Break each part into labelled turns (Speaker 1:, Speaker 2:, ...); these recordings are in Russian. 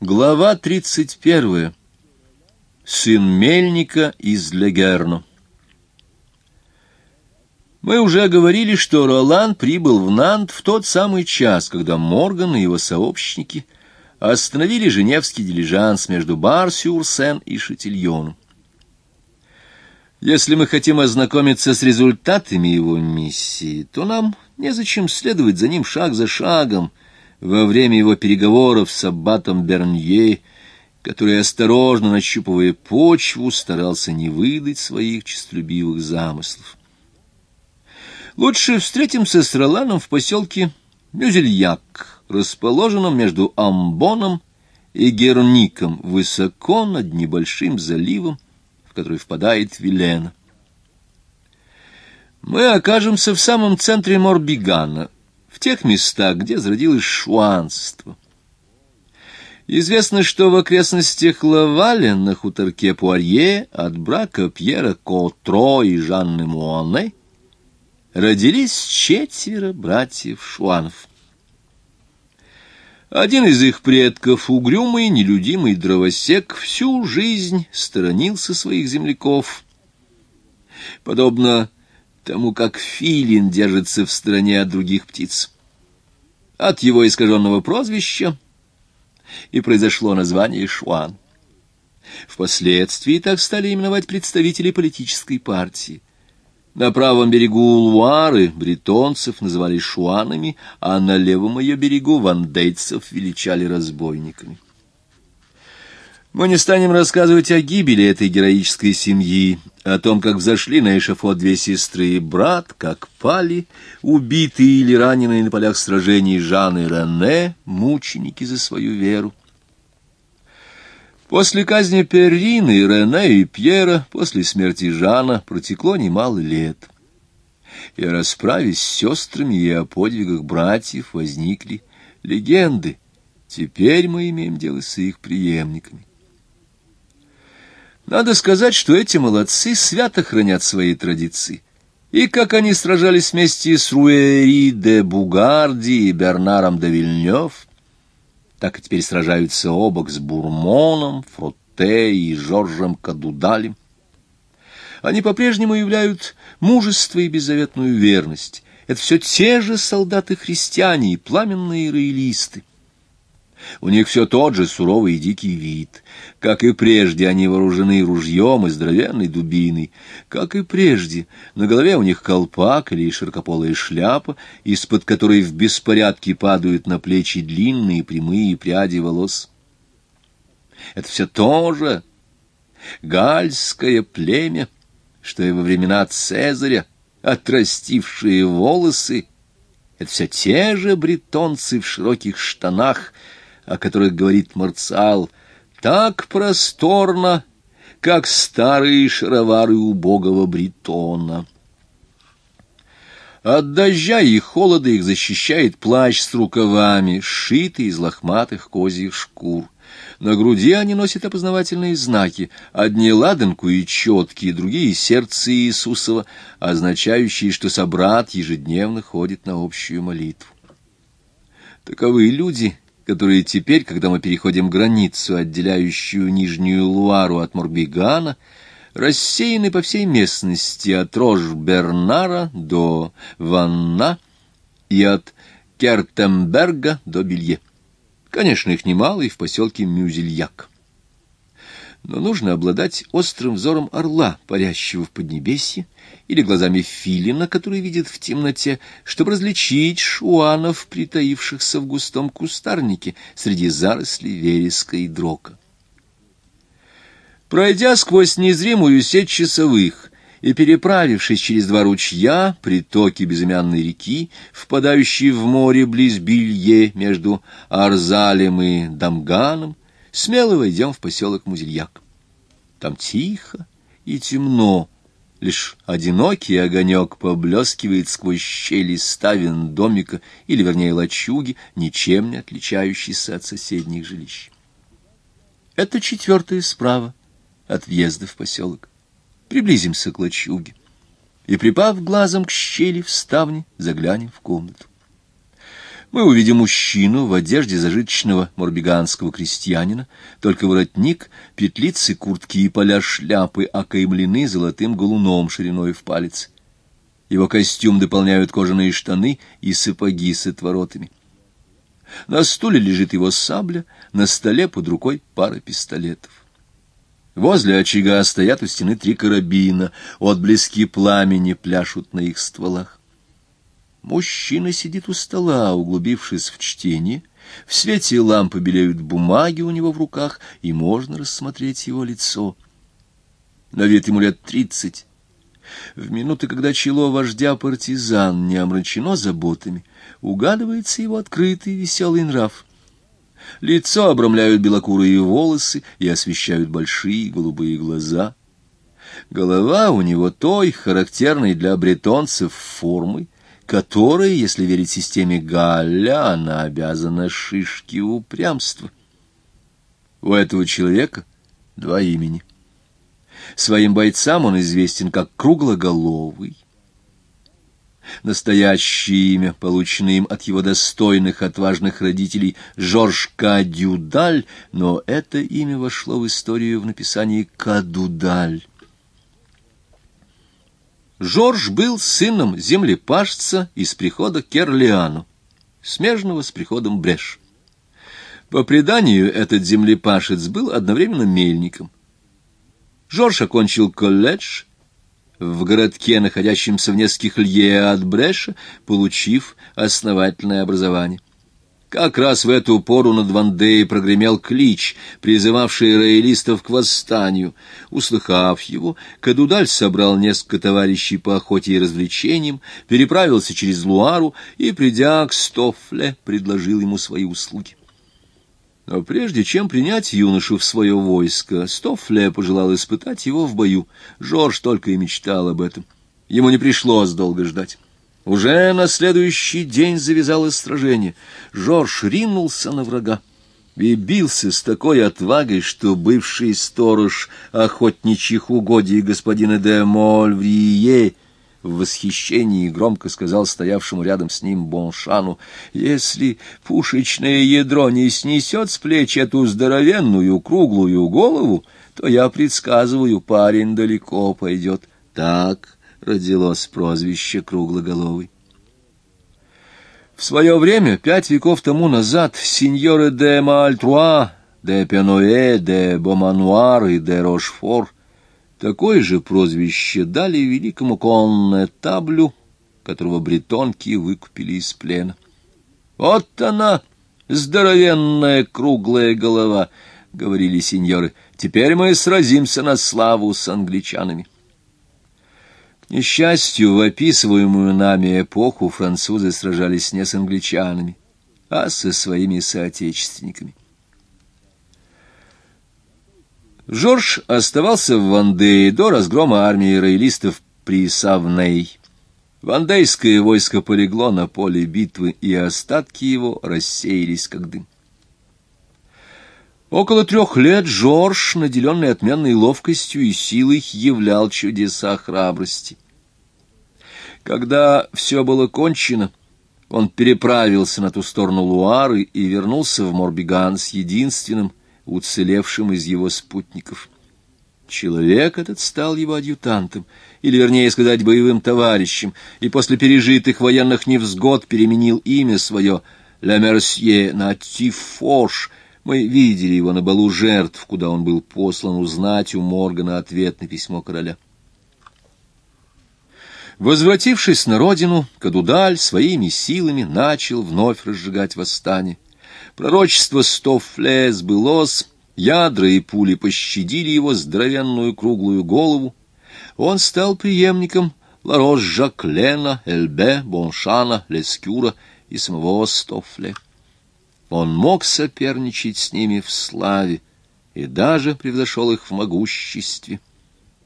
Speaker 1: Глава тридцать первая. Сын мельника из Легерно. Мы уже говорили, что Ролан прибыл в Нант в тот самый час, когда Морган и его сообщники остановили женевский дилижанс между Бар-Сюрсен и Шатильоном. Если мы хотим ознакомиться с результатами его миссии, то нам незачем следовать за ним шаг за шагом — во время его переговоров с аббатом Бернье, который, осторожно нащупывая почву, старался не выдать своих честолюбивых замыслов. Лучше встретимся с Роланом в поселке Мюзельяк, расположенном между Амбоном и Герником, высоко над небольшим заливом, в который впадает Вилена. Мы окажемся в самом центре Морбигана, в тех местах, где зародилось шуанство. Известно, что в окрестностях Лаваля на хуторке Пуарье от брака Пьера Котро и Жанны Муане родились четверо братьев Шуанов. Один из их предков, угрюмый, нелюдимый дровосек, всю жизнь сторонился своих земляков. Подобно тому как филин держится в стороне от других птиц. От его искаженного прозвища и произошло название Шуан. Впоследствии так стали именовать представители политической партии. На правом берегу Луары бретонцев называли шуанами, а на левом ее берегу вандейцев величали разбойниками. Мы не станем рассказывать о гибели этой героической семьи, о том, как взошли на эшафот две сестры и брат, как пали, убитые или раненые на полях сражений Жан и Рене, мученики за свою веру. После казни Перрины, Рене и Пьера, после смерти Жана, протекло немало лет. И о расправе с сестрами и о подвигах братьев возникли легенды. Теперь мы имеем дело с их преемниками. Надо сказать, что эти молодцы свято хранят свои традиции. И как они сражались вместе с Руэри де Бугарди и Бернаром де Вильнёв, так и теперь сражаются оба с Бурмоном, Фротте и Жоржем Кадудалем. Они по-прежнему являют мужество и беззаветную верность. Это все те же солдаты-христиане и пламенные роялисты. У них все тот же суровый и дикий вид. Как и прежде, они вооружены ружьем и здоровенной дубиной. Как и прежде, на голове у них колпак или широкополая шляпа, из-под которой в беспорядке падают на плечи длинные прямые пряди волос. Это все то же гальское племя, что и во времена Цезаря, отрастившие волосы, это все те же бретонцы в широких штанах, о которых говорит Марциал, так просторно, как старые шаровары убогого бритона. От дождя и холода их защищает плащ с рукавами, сшитый из лохматых козьих шкур. На груди они носят опознавательные знаки, одни ладанку и четкие, другие — сердце Иисусова, означающие, что собрат ежедневно ходит на общую молитву. Таковы люди — которые теперь, когда мы переходим границу, отделяющую Нижнюю Луару от Морбигана, рассеяны по всей местности от Рож-Бернара до Ванна и от Кертемберга до Белье. Конечно, их немало и в поселке Мюзельяк но нужно обладать острым взором орла, парящего в Поднебесье, или глазами филина, который видит в темноте, чтобы различить шуанов, притаившихся в густом кустарнике среди зарослей вереска и дрока. Пройдя сквозь незримую сеть часовых и переправившись через два ручья, притоки безымянной реки, впадающие в море близ Белье между Арзалем и Дамганом, смело войдем в поселок Музельяк. Там тихо и темно, лишь одинокий огонек поблескивает сквозь щели ставен домика, или, вернее, лачуги, ничем не отличающийся от соседних жилищ. Это четвертая справа от въезда в поселок. Приблизимся к лачуге и, припав глазом к щели в ставне, заглянем в комнату. Мы увидим мужчину в одежде зажиточного морбиганского крестьянина, только воротник, петлицы куртки и поля шляпы окаймлены золотым галуном шириной в палец. Его костюм дополняют кожаные штаны и сапоги с отворотами. На стуле лежит его сабля, на столе под рукой пара пистолетов. Возле очага стоят у стены три карабина, отблески пламени пляшут на их стволах. Мужчина сидит у стола, углубившись в чтение. В свете лампы белеют бумаги у него в руках, и можно рассмотреть его лицо. На вид ему лет тридцать. В минуты, когда чело вождя партизан не омрачено заботами, угадывается его открытый веселый нрав. Лицо обрамляют белокурые волосы и освещают большие голубые глаза. Голова у него той, характерной для бретонцев формы, которой, если верить системе Галля, она обязана шишке упрямства. У этого человека два имени. Своим бойцам он известен как Круглоголовый. Настоящее имя, полученное им от его достойных, отважных родителей, Жорж Кадюдаль, но это имя вошло в историю в написании Кадудаль. Жорж был сыном землепашца из прихода Керлиану, смежного с приходом Бреш. По преданию, этот землепашец был одновременно мельником. Жорж окончил колледж в городке, находящемся в нескольких лье от Бреша, получив основательное образование. Как раз в эту пору над Вандеей прогремел клич, призывавший роялистов к восстанию. Услыхав его, Кадудаль собрал несколько товарищей по охоте и развлечениям, переправился через Луару и, придя к Стофле, предложил ему свои услуги. Но прежде чем принять юношу в свое войско, Стофле пожелал испытать его в бою. Жорж только и мечтал об этом. Ему не пришлось долго ждать. Уже на следующий день завязалось сражение. Жорж ринулся на врага и бился с такой отвагой, что бывший сторож охотничьих угодий господина де Мольврие в восхищении громко сказал стоявшему рядом с ним Боншану, «Если пушечное ядро не снесет с плеч эту здоровенную круглую голову, то я предсказываю, парень далеко пойдет». Так родилось прозвище Круглоголовый. В свое время, пять веков тому назад, сеньоры де Маальтруа, де Пеноэ, де Бомануар и де Рошфор Такое же прозвище дали великому коннетаблю, которого бретонки выкупили из плена. «Вот она, здоровенная круглая голова!» — говорили сеньоры. «Теперь мы сразимся на славу с англичанами». Несчастью, в описываемую нами эпоху французы сражались не с англичанами, а со своими соотечественниками. Жорж оставался в Вандее до разгрома армии роялистов при Савней. Вандейское войско полегло на поле битвы, и остатки его рассеялись как дым. Около трех лет Жорж, наделенный отменной ловкостью и силой, являл чудеса храбрости. Когда все было кончено, он переправился на ту сторону Луары и вернулся в Морбиган с единственным, уцелевшим из его спутников. Человек этот стал его адъютантом, или, вернее сказать, боевым товарищем, и после пережитых военных невзгод переменил имя свое «Ля Мерсье» на «Тифош». Мы видели его на балу жертв, куда он был послан узнать у Моргана ответ на письмо короля. Возвратившись на родину, Кадудаль своими силами начал вновь разжигать восстание. Пророчество Стофле сбылось, ядра и пули пощадили его здоровенную круглую голову. Он стал преемником Ларош Жаклена, Эльбе, Боншана, Лескюра и самого Стофле. Он мог соперничать с ними в славе и даже превзошел их в могуществе,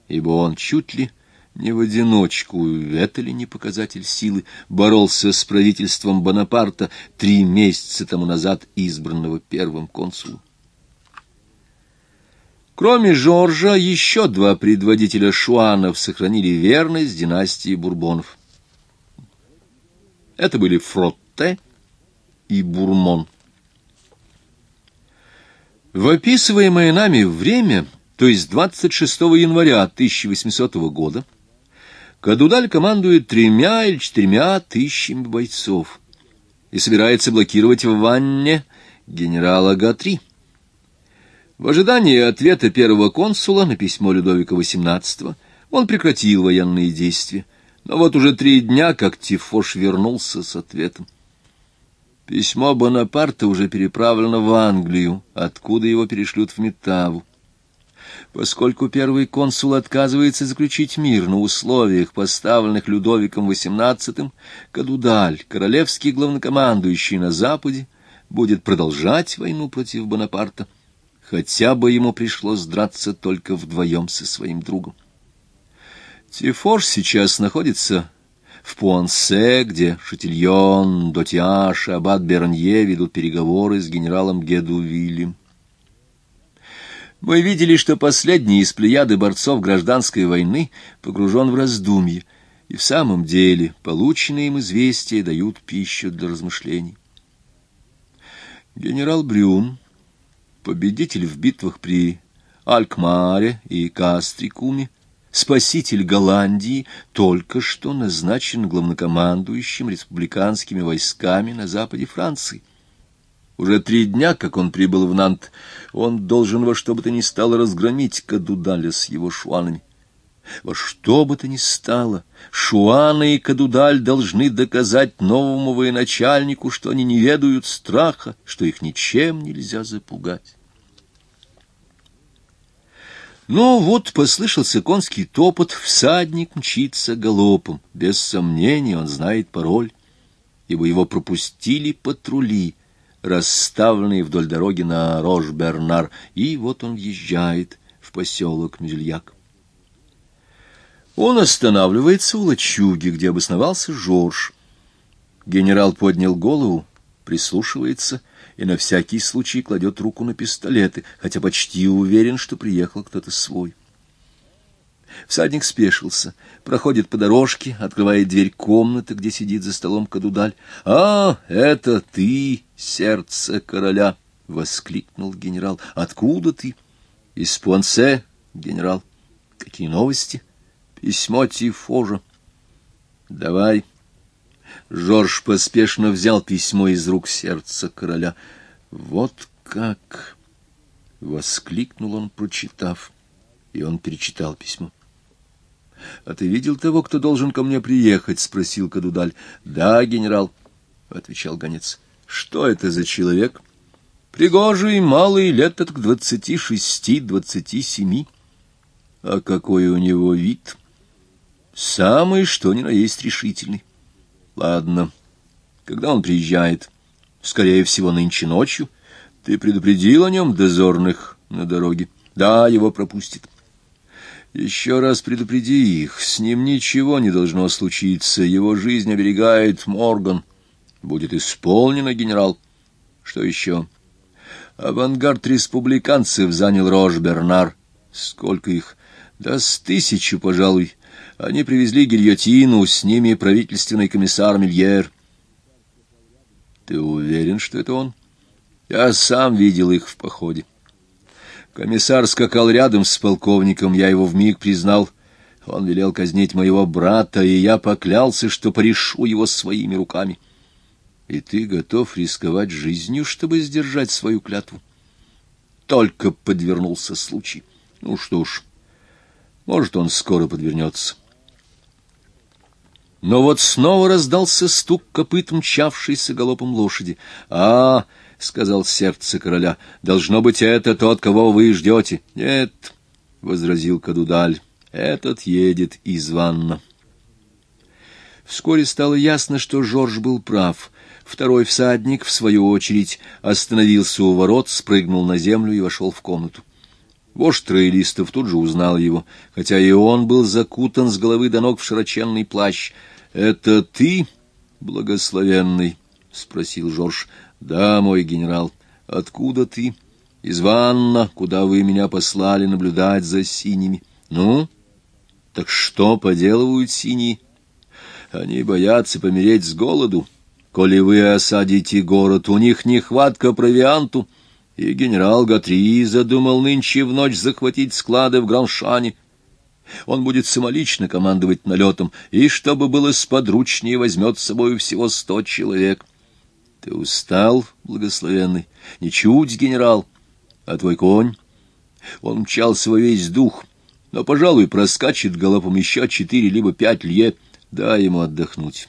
Speaker 1: ибо он чуть ли не в одиночку, это ли не показатель силы, боролся с правительством Бонапарта три месяца тому назад избранного первым консулом. Кроме Жоржа, еще два предводителя шуанов сохранили верность династии Бурбонов. Это были Фротте и Бурмон. В описываемое нами время, то есть 26 января 1800 года, Кадудаль командует тремя или четырьмя тысячами бойцов и собирается блокировать в Ванне генерала Гатри. В ожидании ответа первого консула на письмо Людовика XVIII он прекратил военные действия, но вот уже три дня, как Тифош вернулся с ответом. Письмо Бонапарта уже переправлено в Англию, откуда его перешлют в Метаву. Поскольку первый консул отказывается заключить мир на условиях, поставленных Людовиком XVIII, Кадудаль, королевский главнокомандующий на Западе, будет продолжать войну против Бонапарта, хотя бы ему пришлось драться только вдвоем со своим другом. Тифорж сейчас находится в Пуансе, где Шатильон, Дотиаш и Аббат Бернье ведут переговоры с генералом Гедувилем. Мы видели, что последний из плеяды борцов гражданской войны погружен в раздумье, и в самом деле полученные им известия дают пищу для размышлений. Генерал Брюн, победитель в битвах при Алькмаре и Кастрикуме, спаситель Голландии, только что назначен главнокомандующим республиканскими войсками на западе Франции. Уже три дня, как он прибыл в Нант, он должен во что бы то ни стало разгромить Кадудаля с его шуанами. Во что бы то ни стало, Шуаны и Кадудаль должны доказать новому военачальнику, что они не ведают страха, что их ничем нельзя запугать. Но вот послышался конский топот, всадник мчится галопом. Без сомнения он знает пароль, ибо его пропустили патрули, расставленные вдоль дороги на Рош-Бернар, и вот он въезжает в поселок Мюзельяк. Он останавливается у лачуги, где обосновался Жорж. Генерал поднял голову, прислушивается — и на всякий случай кладет руку на пистолеты, хотя почти уверен, что приехал кто-то свой. Всадник спешился, проходит по дорожке, открывает дверь комнаты, где сидит за столом Кадудаль. — А, это ты, сердце короля! — воскликнул генерал. — Откуда ты? — Из Пуансе, генерал. — Какие новости? — Письмо Тифожа. — Давай. — Жорж поспешно взял письмо из рук сердца короля. «Вот как!» — воскликнул он, прочитав, и он перечитал письмо. — А ты видел того, кто должен ко мне приехать? — спросил Кадудаль. — Да, генерал, — отвечал гонец. — Что это за человек? — Пригожий, малый, лет от двадцати шести, двадцати семи. — А какой у него вид? — Самый, что ни на есть решительный. Ладно. Когда он приезжает? Скорее всего, нынче ночью. Ты предупредил о нем дозорных на дороге? Да, его пропустит. Еще раз предупреди их. С ним ничего не должно случиться. Его жизнь оберегает Морган. Будет исполнено, генерал. Что еще? Авангард республиканцев занял Рож-Бернар. Сколько их? Да с тысячу, пожалуй. Они привезли гильотину, с ними правительственный комиссар Мильер. Ты уверен, что это он? Я сам видел их в походе. Комиссар скакал рядом с полковником, я его вмиг признал. Он велел казнить моего брата, и я поклялся, что порешу его своими руками. И ты готов рисковать жизнью, чтобы сдержать свою клятву? Только подвернулся случай. Ну что ж, может, он скоро подвернется. Но вот снова раздался стук копыт мчавшейся галопом лошади. «А, — сказал сердце короля, — должно быть, это тот, кого вы ждете». «Нет, — возразил Кадудаль, — этот едет из ванна». Вскоре стало ясно, что Жорж был прав. Второй всадник, в свою очередь, остановился у ворот, спрыгнул на землю и вошел в комнату. Вождь троилистов тут же узнал его, хотя и он был закутан с головы до ног в широченный плащ —— Это ты, благословенный? — спросил Жорж. — Да, мой генерал. — Откуда ты? — Из ванна, куда вы меня послали наблюдать за синими. — Ну? Так что поделывают синие? Они боятся помереть с голоду. Коли вы осадите город, у них нехватка провианту, и генерал Гатри задумал нынче в ночь захватить склады в Граншане. Он будет самолично командовать налетом, и, чтобы было сподручнее, возьмет с собой всего сто человек. Ты устал, благословенный? Ничуть, генерал. А твой конь? Он мчался во весь дух, но, пожалуй, проскачет галопом еще четыре либо пять лье. Дай ему отдохнуть.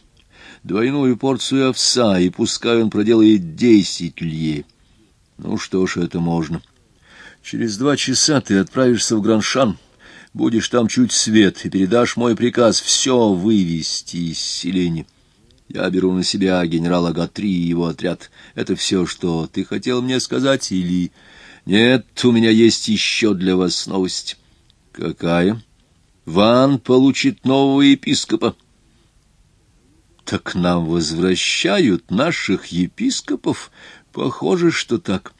Speaker 1: Двойную порцию овса, и пускай он проделает десять лье. Ну что ж, это можно. Через два часа ты отправишься в Граншан, будешь там чуть свет, и передашь мой приказ все вывести из селения. Я беру на себя генерала Гатри и его отряд. Это все, что ты хотел мне сказать, или... Нет, у меня есть еще для вас новость. Какая? Ван получит нового епископа. Так нам возвращают наших епископов? Похоже, что так.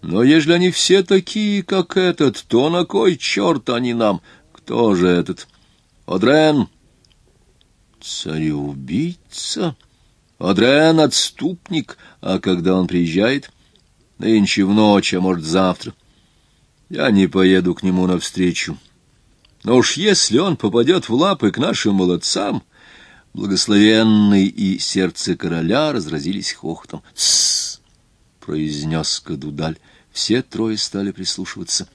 Speaker 1: Но если они все такие, как этот, то на кой черт они нам? Кто же этот? Одрен? Цареубийца? Одрен — отступник. А когда он приезжает? Нынче в ночь, а может, завтра. Я не поеду к нему навстречу. Но уж если он попадет в лапы к нашим молодцам, благословенный и сердце короля разразились хохотом. «Тссс!» — произнес Кадудаль. Все трое стали прислушиваться.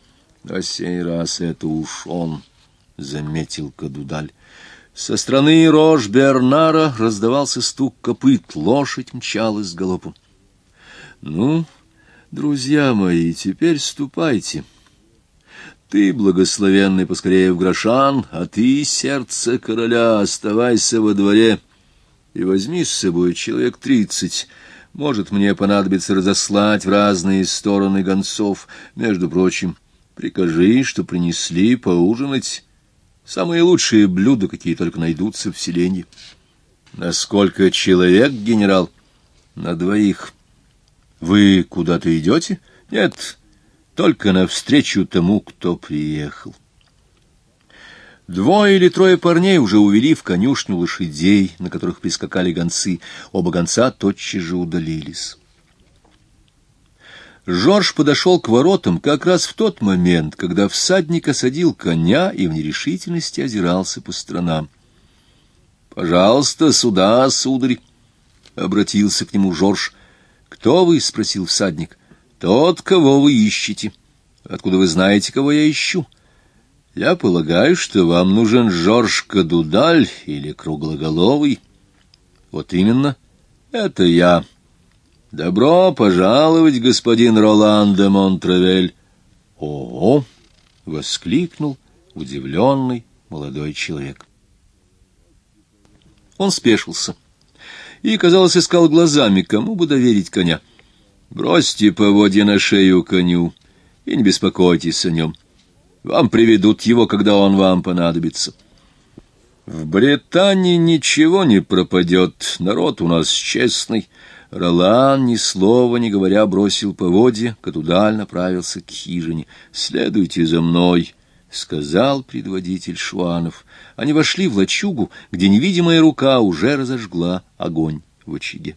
Speaker 1: На сей раз это уж он, — заметил Кадудаль. Со стороны рожь Бернара раздавался стук копыт, лошадь мчалась галопом. — Ну, друзья мои, теперь ступайте. Ты, благословенный, поскорее в Грошан, а ты, сердце короля, оставайся во дворе и возьми с собой человек тридцать. Может, мне понадобится разослать в разные стороны гонцов. Между прочим, прикажи, что принесли поужинать самые лучшие блюда, какие только найдутся в селении. Насколько человек, генерал? На двоих. Вы куда-то идете? Нет, только навстречу тому, кто приехал. Двое или трое парней уже увели в конюшню лошадей, на которых прискакали гонцы. Оба гонца тотчас же удалились. Жорж подошел к воротам как раз в тот момент, когда всадник осадил коня и в нерешительности озирался по сторонам. — Пожалуйста, сюда, сударь! — обратился к нему Жорж. — Кто вы? — спросил всадник. Тот, кого вы ищете. Откуда вы знаете, кого я ищу? Я полагаю, что вам нужен Жорж Кадудаль или Круглоголовый. Вот именно, это я. Добро пожаловать, господин Ролан де Монтравель. О, воскликнул удивленный молодой человек. Он спешился и, казалось, искал глазами, кому бы доверить коня. Бросьте поводья на шею коню и не беспокойтесь о нем. Вам приведут его, когда он вам понадобится. В Британии ничего не пропадет, народ у нас честный. Ролан, ни слова не говоря, бросил поводья, Катудаль направился к хижине. «Следуйте за мной», — сказал предводитель Шуанов. Они вошли в лачугу, где невидимая рука уже разожгла огонь в очаге.